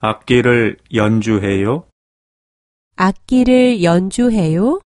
악기를 연주해요? 악기를 연주해요?